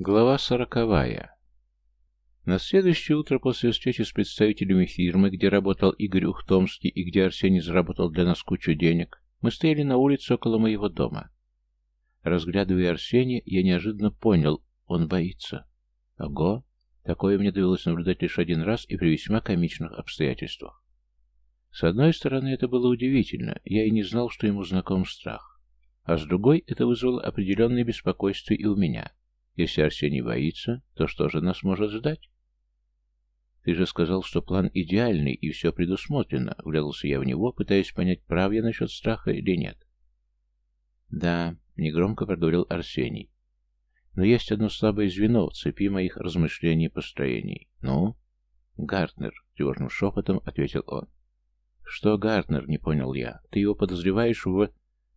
Глава сороковая. На следующее утро после встречи с представителями фирмы, где работал Игорь Ухтомский и где Арсений заработал для нас кучу денег, мы стояли на улице около моего дома. Разглядывая Арсения, я неожиданно понял, он боится. Ого! Такое мне довелось наблюдать лишь один раз и при весьма комичных обстоятельствах. С одной стороны, это было удивительно, я и не знал, что ему знаком страх. А с другой, это вызвало определенное беспокойство и у меня. Если Арсений боится, то что же нас может ждать? Ты же сказал, что план идеальный и все предусмотрено. Вглядался я в него, пытаясь понять, прав я насчет страха или нет. Да, негромко проговорил Арсений. Но есть одно слабое звено в цепи моих размышлений и построений. Ну? Гартнер, тревожным шепотом ответил он. Что Гартнер, не понял я. Ты его подозреваешь в...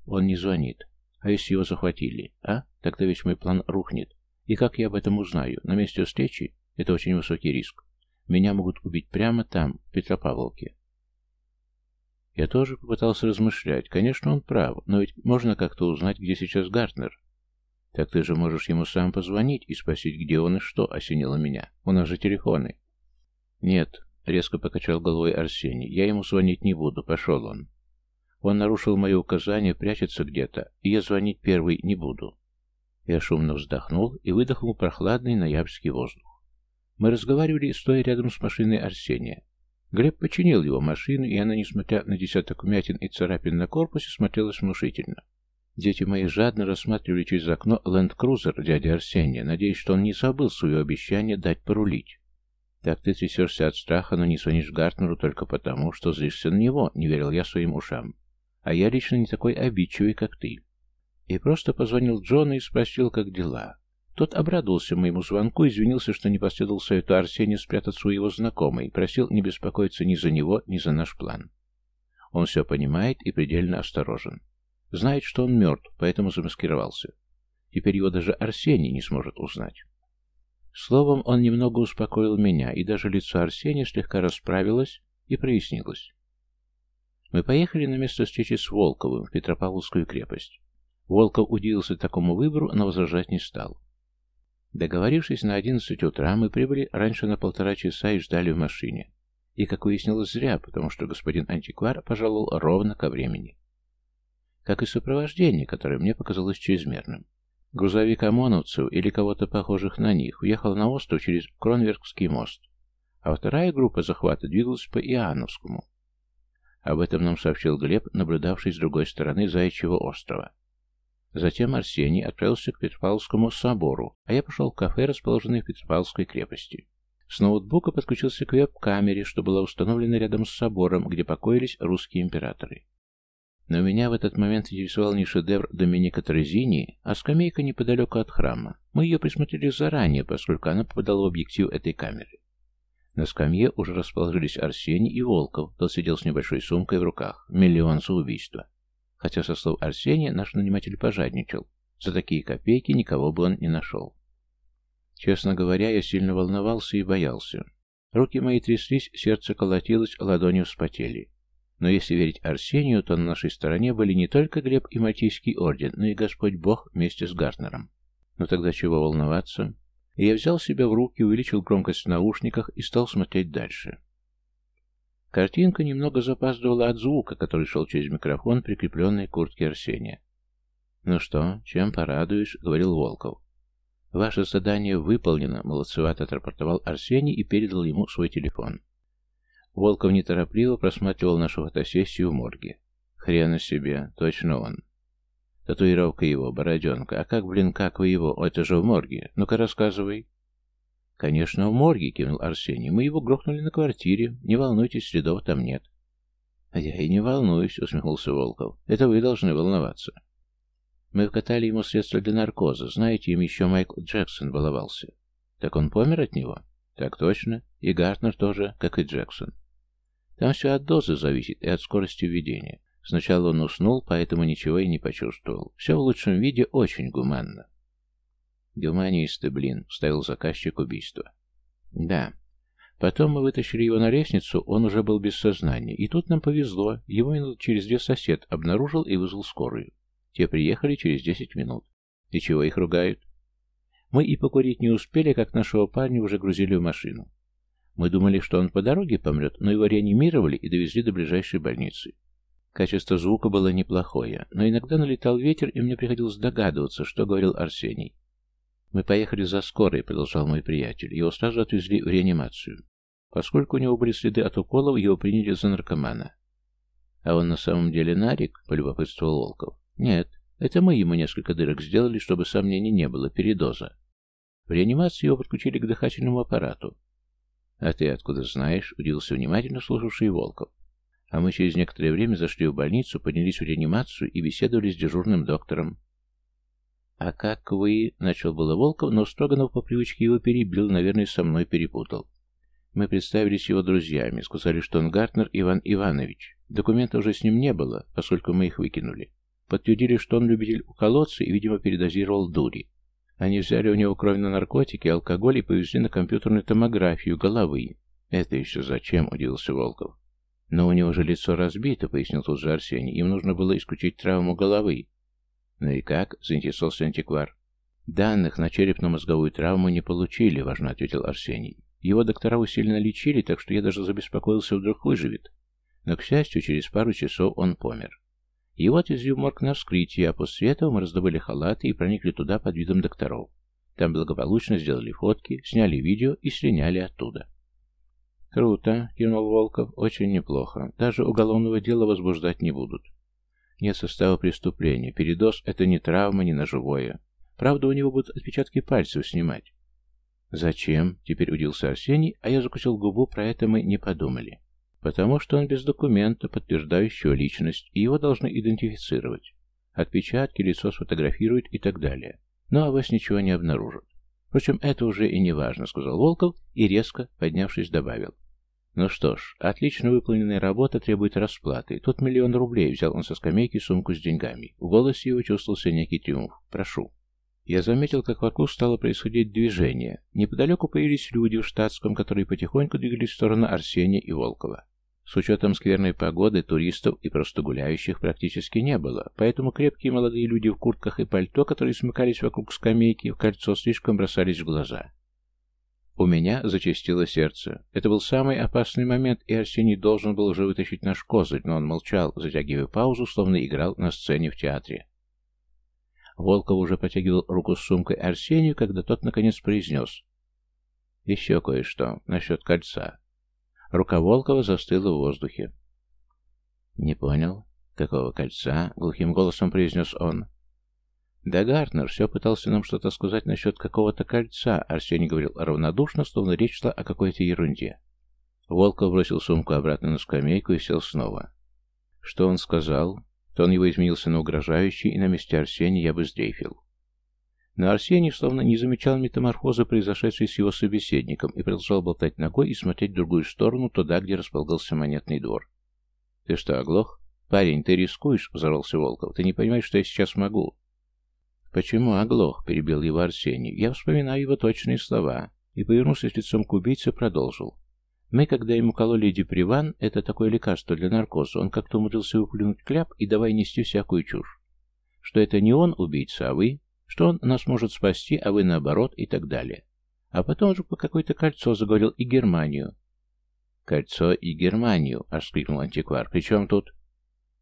Он не звонит. А если его захватили, а? Тогда весь мой план рухнет. И как я об этом узнаю? На месте встречи? Это очень высокий риск. Меня могут убить прямо там, в Петропавловке. Я тоже попытался размышлять. Конечно, он прав, но ведь можно как-то узнать, где сейчас Гартнер. Так ты же можешь ему сам позвонить и спросить, где он и что, осенило меня. У нас же телефоны. Нет, резко покачал головой Арсений. Я ему звонить не буду, пошел он. Он нарушил мои указания, прячется где-то, и я звонить первый не буду. Я шумно вздохнул и выдохнул прохладный ноябрьский воздух. Мы разговаривали, стоя рядом с машиной Арсения. Глеб починил его машину, и она, несмотря на десяток вмятин и царапин на корпусе, смотрелась внушительно. Дети мои жадно рассматривали через окно ленд-крузер дяди Арсения, надеясь, что он не забыл свое обещание дать порулить. «Так ты трясешься от страха, но не звонишь Гартнеру только потому, что злишься на него», — не верил я своим ушам. «А я лично не такой обидчивый, как ты» и просто позвонил Джону и спросил, как дела. Тот обрадовался моему звонку, извинился, что не последовал совету Арсения спрятать своего знакомого, и просил не беспокоиться ни за него, ни за наш план. Он все понимает и предельно осторожен. Знает, что он мертв, поэтому замаскировался. Теперь его даже Арсений не сможет узнать. Словом, он немного успокоил меня, и даже лицо Арсения слегка расправилось и прояснилось. Мы поехали на место встречи с Волковым в Петропавловскую крепость. Волков удивился такому выбору, но возражать не стал. Договорившись на одиннадцать утра, мы прибыли раньше на полтора часа и ждали в машине. И, как выяснилось, зря, потому что господин антиквар пожаловал ровно ко времени. Как и сопровождение, которое мне показалось чрезмерным. Грузовик ОМОНовцев или кого-то похожих на них уехал на остров через Кронверкский мост, а вторая группа захвата двигалась по Иоанновскому. Об этом нам сообщил Глеб, наблюдавший с другой стороны Заячьего острова. Затем Арсений отправился к Петропавловскому собору, а я пошел в кафе, расположенное в Петропавловской крепости. С ноутбука подключился к веб-камере, что была установлена рядом с собором, где покоились русские императоры. Но меня в этот момент интересовал не шедевр Доминика Трезини, а скамейка неподалеку от храма. Мы ее присмотрели заранее, поскольку она попадала в объектив этой камеры. На скамье уже расположились Арсений и Волков, тот сидел с небольшой сумкой в руках. Миллион за убийство хотя, со слов Арсения, наш наниматель пожадничал. За такие копейки никого бы он не нашел. Честно говоря, я сильно волновался и боялся. Руки мои тряслись, сердце колотилось, ладони вспотели. Но если верить Арсению, то на нашей стороне были не только Глеб и Мальтийский орден, но и Господь Бог вместе с Гартнером. Но тогда чего волноваться? Я взял себя в руки, увеличил громкость в наушниках и стал смотреть дальше. Картинка немного запаздывала от звука, который шел через микрофон, прикрепленный к куртке Арсения. «Ну что, чем порадуешь?» — говорил Волков. «Ваше задание выполнено», — молодцевато отрапортовал Арсений и передал ему свой телефон. Волков неторопливо просматривал нашу фотосессию в морге. «Хрена себе, точно он». Татуировка его, бороденка. А как, блин, как вы его? Это же в морге. Ну-ка рассказывай. «Конечно, в морге», — кивнул Арсений. «Мы его грохнули на квартире. Не волнуйтесь, следов там нет». «А я и не волнуюсь», — усмехнулся Волков. «Это вы должны волноваться». «Мы вкатали ему средства для наркоза. Знаете, им еще Майкл Джексон баловался». «Так он помер от него?» «Так точно. И Гартнер тоже, как и Джексон». «Там все от дозы зависит и от скорости введения. Сначала он уснул, поэтому ничего и не почувствовал. Все в лучшем виде очень гуманно». «Гуманисты, блин», — ставил заказчик убийства. «Да. Потом мы вытащили его на лестницу, он уже был без сознания. И тут нам повезло, его минут через две сосед обнаружил и вызвал скорую. Те приехали через десять минут. И чего их ругают?» Мы и покурить не успели, как нашего парня уже грузили в машину. Мы думали, что он по дороге помрет, но его реанимировали и довезли до ближайшей больницы. Качество звука было неплохое, но иногда налетал ветер, и мне приходилось догадываться, что говорил Арсений. «Мы поехали за скорой», — продолжал мой приятель. Его сразу отвезли в реанимацию. Поскольку у него были следы от уколов, его приняли за наркомана. «А он на самом деле нарик?» — полюбопытствовал Волков. «Нет, это мы ему несколько дырок сделали, чтобы сомнений не было, передоза. В реанимации его подключили к дыхательному аппарату. «А ты откуда знаешь?» — удивился внимательно слушавший Волков. А мы через некоторое время зашли в больницу, поднялись в реанимацию и беседовали с дежурным доктором. «А как вы...» — начал было Волков, но Строганов по привычке его перебил, наверное, со мной перепутал. Мы представились его друзьями, сказали, что он Гартнер Иван Иванович. Документов уже с ним не было, поскольку мы их выкинули. Подтвердили, что он любитель уколоться и, видимо, передозировал дури. Они взяли у него кровь на наркотики, алкоголь и повезли на компьютерную томографию головы. «Это еще зачем?» – удивился Волков. «Но у него же лицо разбито», – пояснил тут же Арсений. «Им нужно было исключить травму головы». «Ну и как?» – заинтересовался антиквар. «Данных на черепно-мозговую травму не получили», – важно ответил Арсений. «Его доктора усиленно лечили, так что я даже забеспокоился, вдруг выживет. Но, к счастью, через пару часов он помер. Его отвезли в морг на вскрытие, а после этого мы раздобыли халаты и проникли туда под видом докторов. Там благополучно сделали фотки, сняли видео и слиняли оттуда. «Круто», — кивнул Волков, — «очень неплохо. Даже уголовного дела возбуждать не будут. Нет состава преступления. Передоз — это не травма, не ножевое. Правда, у него будут отпечатки пальцев снимать». «Зачем?» — теперь удился Арсений, а я закусил губу, про это мы не подумали. Потому что он без документа, подтверждающего личность, и его должны идентифицировать. Отпечатки, лицо сфотографируют и так далее. Но о вас ничего не обнаружат. Впрочем, это уже и не важно, сказал Волков и резко, поднявшись, добавил. Ну что ж, отлично выполненная работа требует расплаты. Тут миллион рублей, взял он со скамейки сумку с деньгами. В голосе его чувствовался некий триумф. Прошу. Я заметил, как вокруг стало происходить движение. Неподалеку появились люди в штатском, которые потихоньку двигались в сторону Арсения и Волкова. С учетом скверной погоды, туристов и просто гуляющих практически не было, поэтому крепкие молодые люди в куртках и пальто, которые смыкались вокруг скамейки, в кольцо слишком бросались в глаза. У меня зачастило сердце. Это был самый опасный момент, и Арсений должен был уже вытащить наш козырь, но он молчал, затягивая паузу, словно играл на сцене в театре. Волков уже потягивал руку с сумкой Арсению, когда тот наконец произнес. «Еще кое-что насчет кольца. Рука Волкова застыла в воздухе. «Не понял. Какого кольца?» — глухим голосом произнес он. «Да Гартнер все пытался нам что-то сказать насчет какого-то кольца», — Арсений говорил равнодушно, словно речь шла о какой-то ерунде. Волков бросил сумку обратно на скамейку и сел снова. Что он сказал? Тон его изменился на угрожающий, и на месте Арсения я бы сдрейфил. Но Арсений словно не замечал метаморфозы, произошедшей с его собеседником, и продолжал болтать ногой и смотреть в другую сторону, туда, где располагался монетный двор. «Ты что, оглох? Парень, ты рискуешь?» — взорвался Волков. «Ты не понимаешь, что я сейчас могу?» «Почему оглох?» — перебил его Арсений. «Я вспоминаю его точные слова». И, повернувшись лицом к убийце, продолжил. Мы, когда ему кололи диприван, это такое лекарство для наркоза, он как-то умудрился выплюнуть кляп и давай нести всякую чушь. Что это не он убийца, а вы, что он нас может спасти, а вы наоборот и так далее. А потом же по какое-то кольцо заговорил и Германию. «Кольцо и Германию!» — аж вскрикнул антиквар. «Причем тут...»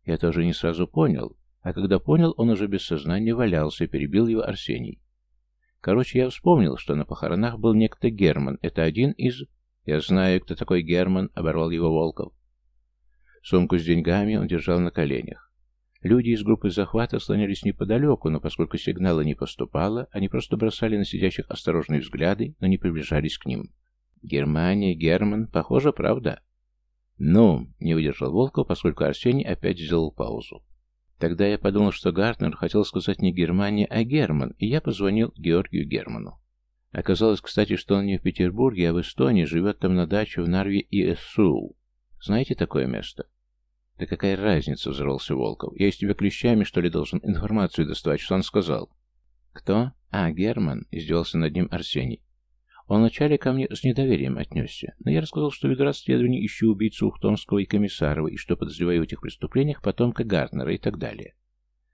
Я тоже не сразу понял, а когда понял, он уже без сознания валялся, перебил его Арсений. Короче, я вспомнил, что на похоронах был некто Герман. Это один из... «Я знаю, кто такой Герман», — оборвал его Волков. Сумку с деньгами он держал на коленях. Люди из группы захвата слонялись неподалеку, но поскольку сигнала не поступало, они просто бросали на сидящих осторожные взгляды, но не приближались к ним. Германия, Герман, похоже, правда? Ну, не выдержал Волков, поскольку Арсений опять сделал паузу. Тогда я подумал, что Гартнер хотел сказать не Германия, а Герман, и я позвонил Георгию Герману. Оказалось, кстати, что он не в Петербурге, а в Эстонии, живет там на даче в Нарве и Эссу. Знаете такое место? «Да какая разница?» — взорвался Волков. «Я из тебя клещами, что ли, должен информацию доставать, что он сказал?» «Кто?» «А, Герман», — издевался над ним Арсений. Он вначале ко мне с недоверием отнесся, но я рассказал, что веду расследование, ищу убийцу Ухтомского и Комиссарова, и что подозреваю в этих преступлениях потомка Гартнера и так далее.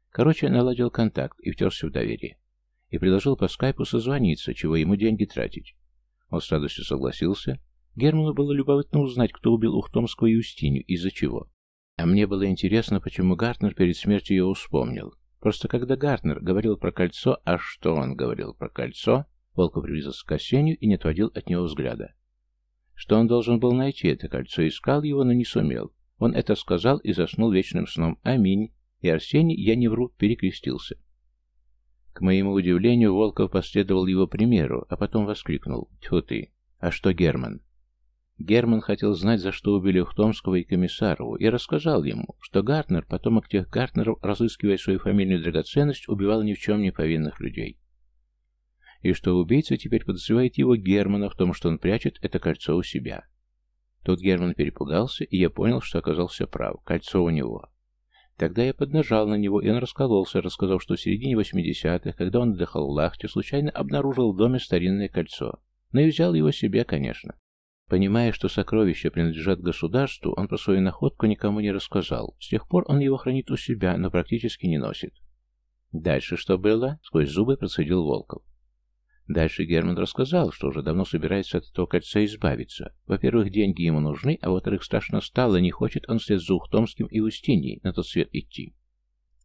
Короче, наладил контакт и втерся в доверие. и предложил по скайпу созвониться, чего ему деньги тратить. Он с радостью согласился. Герману было любопытно узнать, кто убил Ухтомского и Устинью, из-за чего. А мне было интересно, почему Гартнер перед смертью его вспомнил. Просто когда Гартнер говорил про кольцо, а что он говорил про кольцо, Волков приблизился к Осенью и не отводил от него взгляда. Что он должен был найти это кольцо, искал его, но не сумел. Он это сказал и заснул вечным сном. Аминь. И Арсений, я не вру, перекрестился. К моему удивлению, Волков последовал его примеру, а потом воскликнул. Тьфу ты! А что Герман? Герман хотел знать, за что убили Ухтомского и Комиссарову, и рассказал ему, что Гартнер, потомок тех Гартнеров, разыскивая свою фамильную драгоценность, убивал ни в чем не повинных людей. И что убийца теперь подозревает его Германа в том, что он прячет это кольцо у себя. Тут Герман перепугался, и я понял, что оказался прав. Кольцо у него. Тогда я поднажал на него, и он раскололся, рассказав, что в середине 80-х, когда он отдыхал в Лахте, случайно обнаружил в доме старинное кольцо. Но и взял его себе, конечно. Понимая, что сокровища принадлежат государству, он про свою находку никому не рассказал. С тех пор он его хранит у себя, но практически не носит. Дальше что было? Сквозь зубы процедил Волков. Дальше Герман рассказал, что уже давно собирается от этого кольца избавиться. Во-первых, деньги ему нужны, а во-вторых, страшно стало, не хочет он вслед за Ухтомским и Устиньей на тот свет идти.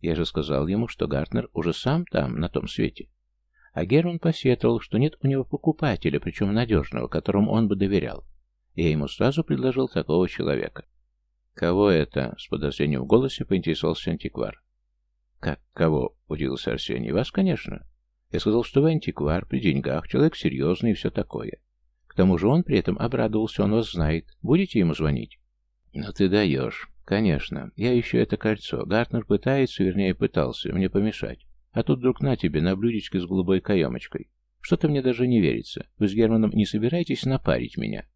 Я же сказал ему, что Гартнер уже сам там, на том свете. А Герман посетовал, что нет у него покупателя, причем надежного, которому он бы доверял. Я ему сразу предложил такого человека. «Кого это?» — с подозрением в голосе поинтересовался антиквар. «Как кого?» — удивился Арсений. «Вас, конечно. Я сказал, что вы антиквар, при деньгах, человек серьезный и все такое. К тому же он при этом обрадовался, он вас знает. Будете ему звонить? Ну ты даешь. Конечно. Я ищу это кольцо. Гартнер пытается, вернее пытался, мне помешать. А тут вдруг на тебе, на блюдечке с голубой каемочкой. Что-то мне даже не верится. Вы с Германом не собираетесь напарить меня?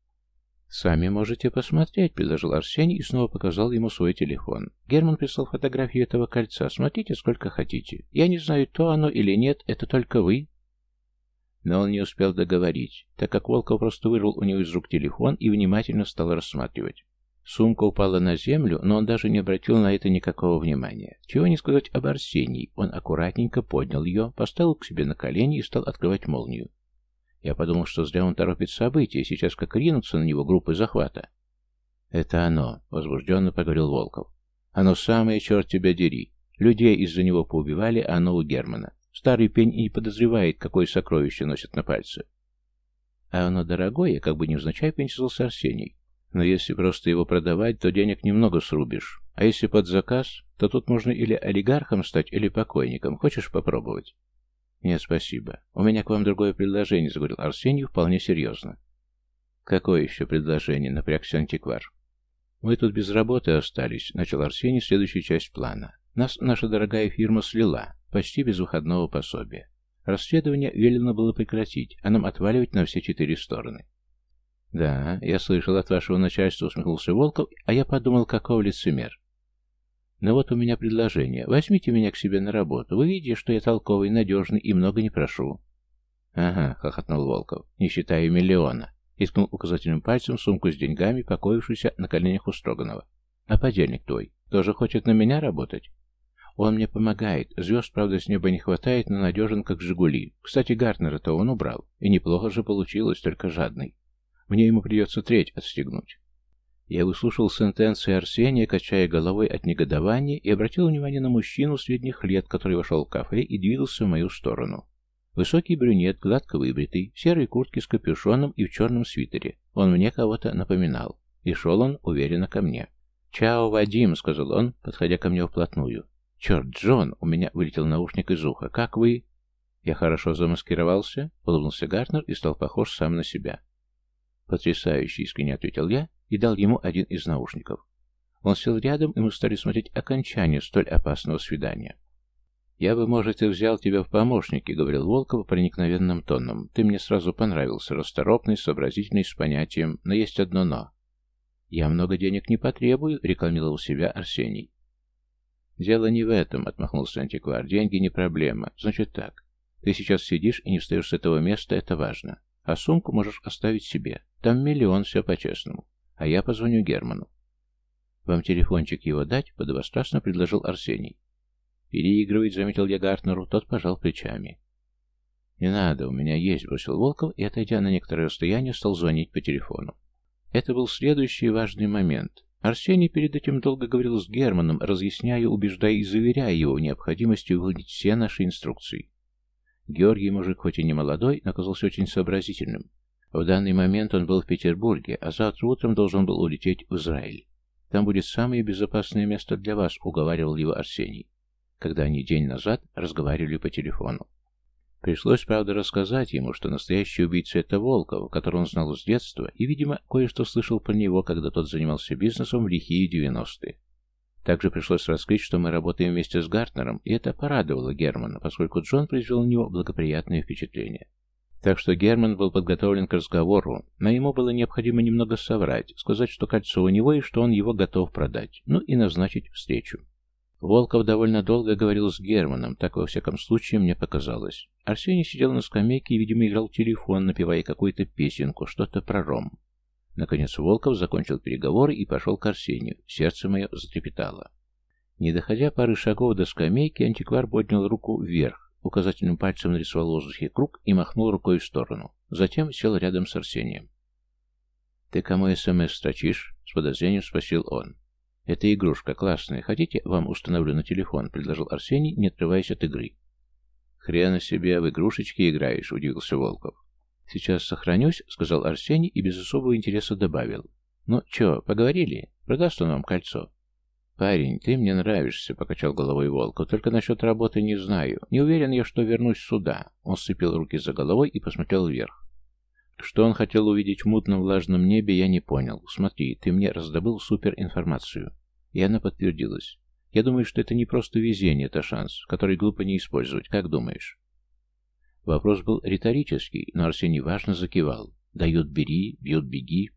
«Сами можете посмотреть», — предложил Арсений и снова показал ему свой телефон. Герман прислал фотографию этого кольца. «Смотрите сколько хотите. Я не знаю, то оно или нет, это только вы». Но он не успел договорить, так как Волков просто вырвал у него из рук телефон и внимательно стал рассматривать. Сумка упала на землю, но он даже не обратил на это никакого внимания. Чего не сказать об Арсении, он аккуратненько поднял ее, поставил к себе на колени и стал открывать молнию. Я подумал, что зря он торопит события, сейчас как ринутся на него группы захвата. «Это оно», — возбужденно поговорил Волков. «Оно самое, черт тебя дери. Людей из-за него поубивали, а оно у Германа. Старый пень и не подозревает, какое сокровище носит на пальце». «А оно дорогое, как бы невзначай поинтересовался Арсений. Но если просто его продавать, то денег немного срубишь. А если под заказ, то тут можно или олигархом стать, или покойником. Хочешь попробовать?» «Нет, спасибо. У меня к вам другое предложение», — заговорил Арсений вполне серьезно. «Какое еще предложение?» — напрягся антиквар. «Мы тут без работы остались», — начал Арсений следующую часть плана. «Нас наша дорогая фирма слила, почти без выходного пособия. Расследование велено было прекратить, а нам отваливать на все четыре стороны». «Да, я слышал от вашего начальства», — усмехнулся Волков, а я подумал, каков лицемер. Но вот у меня предложение. Возьмите меня к себе на работу. Вы видите, что я толковый, надежный и много не прошу. Ага, хохотнул Волков, не считая миллиона. И указательным пальцем сумку с деньгами, покоившуюся на коленях у Строганова. А подельник твой тоже хочет на меня работать? Он мне помогает. Звезд, правда, с неба не хватает, но надежен, как Жигули. Кстати, Гартнера-то он убрал. И неплохо же получилось, только жадный. Мне ему придется треть отстегнуть. Я выслушал сентенции Арсения, качая головой от негодования, и обратил внимание на мужчину средних лет, который вошел в кафе и двигался в мою сторону. Высокий брюнет, гладко выбритый, в серой куртке с капюшоном и в черном свитере. Он мне кого-то напоминал. И шел он уверенно ко мне. «Чао, Вадим», — сказал он, подходя ко мне вплотную. «Черт, Джон!» — у меня вылетел наушник из уха. «Как вы?» Я хорошо замаскировался, улыбнулся Гартнер и стал похож сам на себя. «Потрясающе!» — искренне ответил я и дал ему один из наушников. Он сел рядом, и мы стали смотреть окончание столь опасного свидания. «Я бы, может, и взял тебя в помощники», — говорил Волков проникновенным тоном. «Ты мне сразу понравился, расторопный, сообразительный, с понятием, но есть одно «но». «Я много денег не потребую», — рекламировал себя Арсений. «Дело не в этом», — отмахнулся антиквар. «Деньги не проблема. Значит так. Ты сейчас сидишь и не встаешь с этого места, это важно. А сумку можешь оставить себе. Там миллион, все по-честному. А я позвоню Герману. Вам телефончик его дать? Подобострастно предложил Арсений. Переигрывает, заметил я Гартнеру, тот пожал плечами. «Не надо, у меня есть», — бросил Волков и, отойдя на некоторое расстояние, стал звонить по телефону. Это был следующий важный момент. Арсений перед этим долго говорил с Германом, разъясняя, убеждая и заверяя его в необходимости выполнить все наши инструкции. Георгий, мужик хоть и не молодой, но оказался очень сообразительным. В данный момент он был в Петербурге, а завтра утром должен был улететь в Израиль. Там будет самое безопасное место для вас, уговаривал его Арсений, когда они день назад разговаривали по телефону. Пришлось, правда, рассказать ему, что настоящий убийца — это Волков, которого он знал с детства, и, видимо, кое-что слышал про него, когда тот занимался бизнесом в лихие девяностые. Также пришлось раскрыть, что мы работаем вместе с Гартнером, и это порадовало Германа, поскольку Джон произвел на него благоприятное впечатление. Так что Герман был подготовлен к разговору, но ему было необходимо немного соврать, сказать, что кольцо у него и что он его готов продать, ну и назначить встречу. Волков довольно долго говорил с Германом, так во всяком случае мне показалось. Арсений сидел на скамейке и, видимо, играл телефон, напевая какую-то песенку, что-то про ром. Наконец Волков закончил переговоры и пошел к Арсению. Сердце мое затрепетало. Не доходя пары шагов до скамейки, антиквар поднял руку вверх, указательным пальцем нарисовал в воздухе круг и махнул рукой в сторону. Затем сел рядом с Арсением. «Ты кому СМС строчишь?» — с подозрением спросил он. «Это игрушка классная. Хотите, вам установлю на телефон?» — предложил Арсений, не отрываясь от игры. «Хрена себе, в игрушечки играешь», — удивился Волков. «Сейчас сохранюсь», — сказал Арсений и без особого интереса добавил. «Ну, чё, поговорили? Продаст он вам кольцо?» «Парень, ты мне нравишься», — покачал головой Волков. «Только насчет работы не знаю. Не уверен я, что вернусь сюда». Он сцепил руки за головой и посмотрел вверх. Что он хотел увидеть в мутном влажном небе, я не понял. Смотри, ты мне раздобыл суперинформацию. И она подтвердилась. Я думаю, что это не просто везение, это шанс, который глупо не использовать. Как думаешь? Вопрос был риторический, но Арсений важно закивал. Дают бери, бьют беги.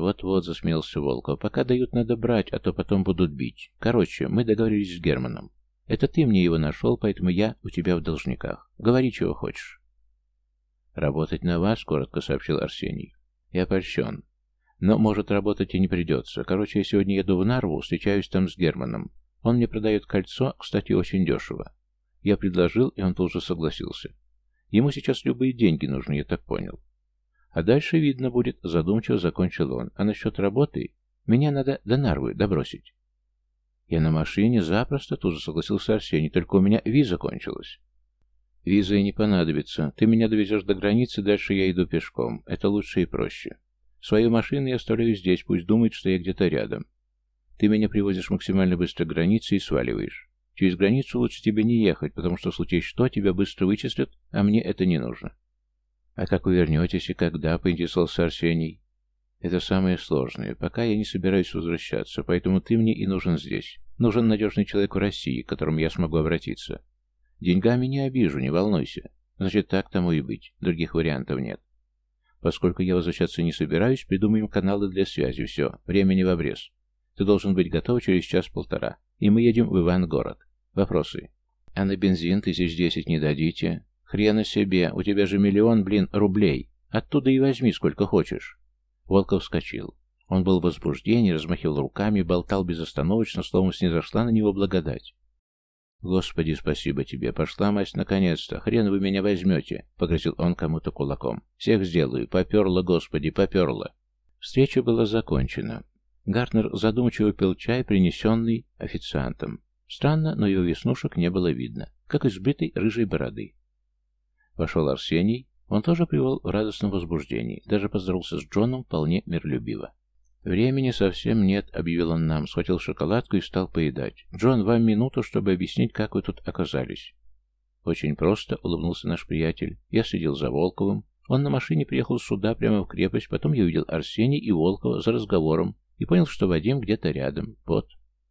Вот-вот, засмеялся Волков. Пока дают, надо брать, а то потом будут бить. Короче, мы договорились с Германом. Это ты мне его нашел, поэтому я у тебя в должниках. Говори, чего хочешь. «Работать на вас», — коротко сообщил Арсений. «Я польщен. Но, может, работать и не придется. Короче, я сегодня еду в Нарву, встречаюсь там с Германом. Он мне продает кольцо, кстати, очень дешево. Я предложил, и он тут же согласился. Ему сейчас любые деньги нужны, я так понял. А дальше видно будет, задумчиво закончил он. А насчет работы? Меня надо до Нарвы добросить. Я на машине запросто, тут же согласился Арсений, только у меня виза кончилась. Виза и не понадобится. Ты меня довезешь до границы, дальше я иду пешком. Это лучше и проще. Свою машину я оставляю здесь, пусть думает, что я где-то рядом. Ты меня привозишь максимально быстро к границе и сваливаешь. Через границу лучше тебе не ехать, потому что в случае что, тебя быстро вычислят, а мне это не нужно. А как вы вернетесь и когда, поинтересовался Арсений. Это самое сложное. Пока я не собираюсь возвращаться, поэтому ты мне и нужен здесь. Нужен надежный человек в России, к которому я смогу обратиться. Деньгами не обижу, не волнуйся. Значит, так тому и быть. Других вариантов нет. Поскольку я возвращаться не собираюсь, придумаем каналы для связи. Все, времени в обрез. Ты должен быть готов через час-полтора. И мы едем в Ивангород. Вопросы? А на бензин тысяч десять не дадите? Хрена себе, у тебя же миллион, блин, рублей. Оттуда и возьми сколько хочешь. Волков вскочил. Он был в возбуждении, размахивал руками, болтал безостановочно, словно снизошла на него благодать. «Господи, спасибо тебе! Пошла мать наконец-то! Хрен вы меня возьмете!» — погрозил он кому-то кулаком. «Всех сделаю! Поперло, Господи, поперло!» Встреча была закончена. Гартнер задумчиво пил чай, принесенный официантом. Странно, но его веснушек не было видно, как из сбритой рыжей бороды. Вошел Арсений. Он тоже привел в радостном возбуждении. Даже поздоровался с Джоном вполне миролюбиво. «Времени совсем нет», — объявил он нам, схватил шоколадку и стал поедать. «Джон, вам минуту, чтобы объяснить, как вы тут оказались». «Очень просто», — улыбнулся наш приятель. «Я следил за Волковым. Он на машине приехал сюда, прямо в крепость. Потом я увидел Арсений и Волкова за разговором и понял, что Вадим где-то рядом. Вот».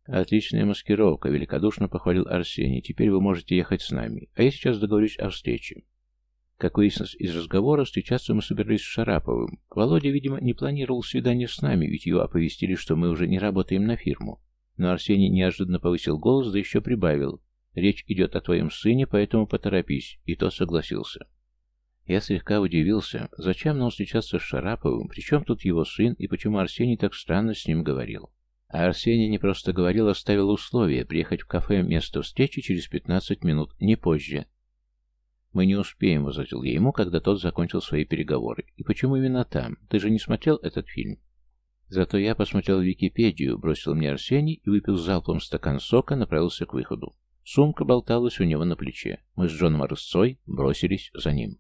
«Отличная маскировка», — великодушно похвалил Арсений. «Теперь вы можете ехать с нами. А я сейчас договорюсь о встрече». Как выяснилось из разговора, встречаться мы собирались с Шараповым. Володя, видимо, не планировал свидание с нами, ведь его оповестили, что мы уже не работаем на фирму. Но Арсений неожиданно повысил голос, да еще прибавил. «Речь идет о твоем сыне, поэтому поторопись». И тот согласился. Я слегка удивился, зачем нам встречаться с Шараповым, причем тут его сын, и почему Арсений так странно с ним говорил. А Арсений не просто говорил, а ставил условие приехать в кафе место встречи через 15 минут, не позже. «Мы не успеем», — возразил я ему, когда тот закончил свои переговоры. «И почему именно там? Ты же не смотрел этот фильм?» Зато я посмотрел Википедию, бросил мне Арсений и, выпил залпом стакан сока, направился к выходу. Сумка болталась у него на плече. Мы с Джоном Арысцой бросились за ним.